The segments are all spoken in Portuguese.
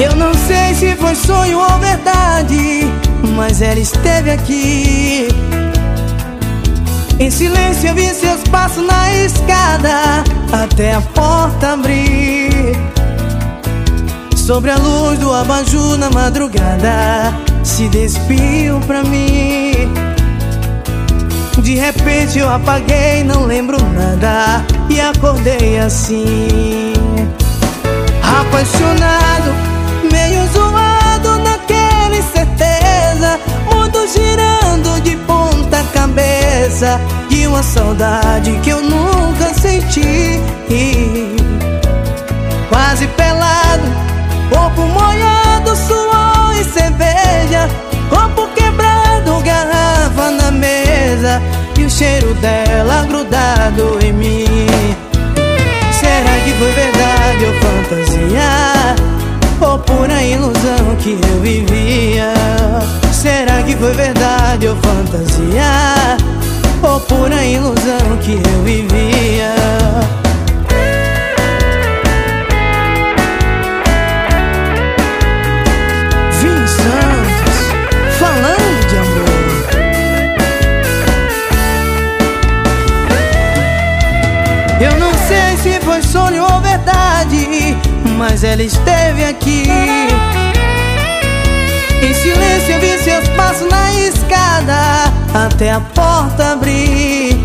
Eu não sei se foi sonho ou verdade, mas ela esteve aqui. Em silêncio eu vi seus passos na escada até a porta abrir. Sobre a luz do abajur na madrugada, se despiu pra mim. De repente eu apaguei, não lembro nada e acordei assim. Apaixonado, meio zoado naquele certeza, mundo girando de ponta cabeça de uma saudade que eu nunca senti. Quase pelado, corpo molhado, suor e cerveja, corpo quebrado, garrafa na mesa e o cheiro dela grudado em mim. Será que foi verdade ou fantasia? Pura ilusão que eu vivia? Será que foi verdade ou fantasia? Ou pura ilusão que eu vivia? Vim Santos, falando de amor. Eu não sei se foi sonho ou verdade, mas ela esteve aqui. Em silêncio eu vi seus passos na escada até a porta abrir.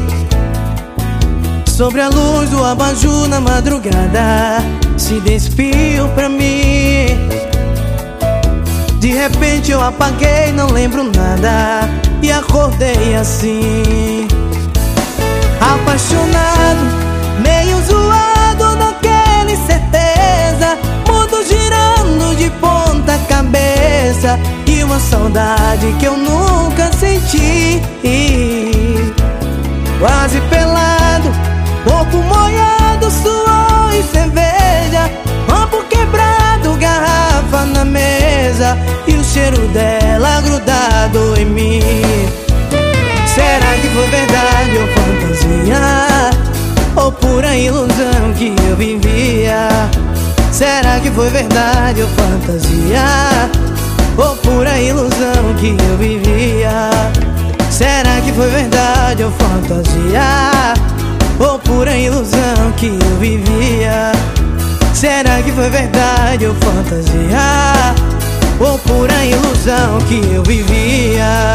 Sobre a luz do abajur na madrugada, se despiu pra mim. De repente eu apaguei, não lembro nada e acordei assim. Apaixonado, meio zoado saudade que eu nunca senti. Quase pelado, corpo molhado, suor e cerveja, corpo quebrado, garrafa na mesa e o cheiro dela grudado em mim. Será que foi verdade ou fantasia? Ou pura ilusão que eu vivia? Será que foi verdade ou fantasia? Ou pura ilusão que eu vivia? Será que foi verdade ou fantasia? Ou pura ilusão que eu vivia? Será que foi verdade ou fantasia? Ou pura ilusão que eu vivia?